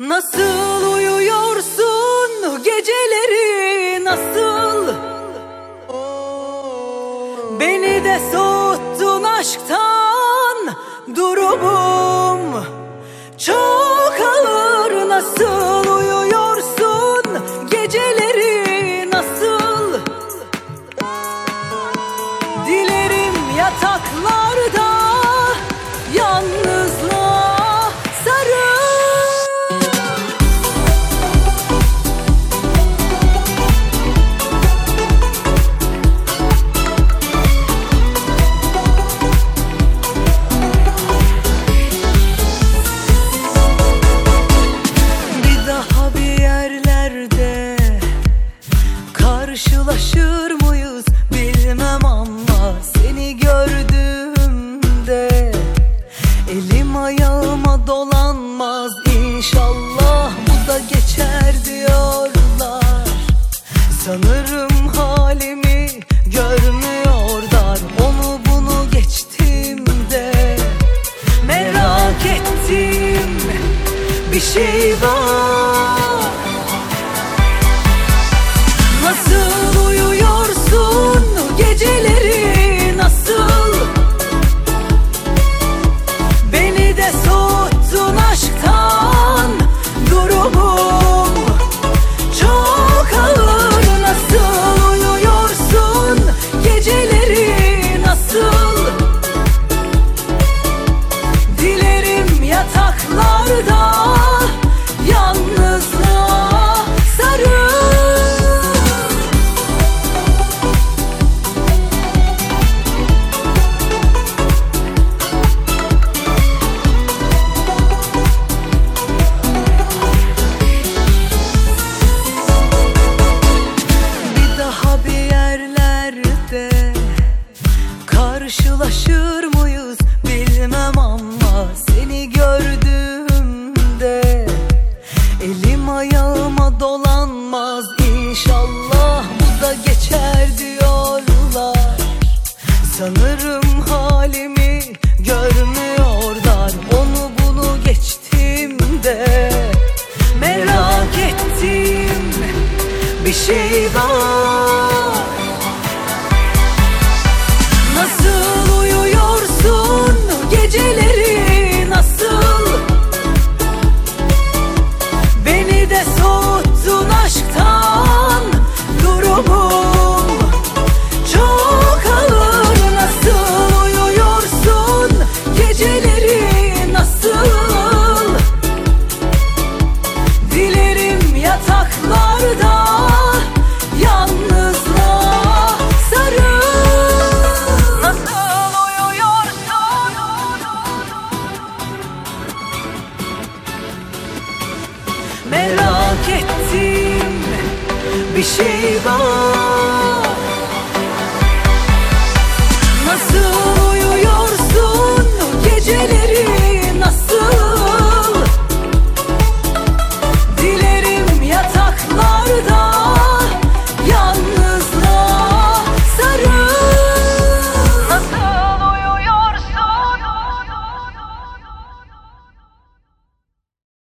Nasıl uyuyorsun geceleri? Nasıl? Beni de soğuttun aşktan durumum. Çok ağır. Nasıl uyuyorsun geceleri? Nasıl? Dilerim yataklarda Karşılaşır mıyız? Bilmem ama Seni gördüğümde Elim ayağıma dolanmaz. İnşallah Bu da geçer diyorlar. Sanırım halimi görmüyorlar. Onu bunu geçtiğimde Merak ettim. Bir şey var Sanırım halimi 希望。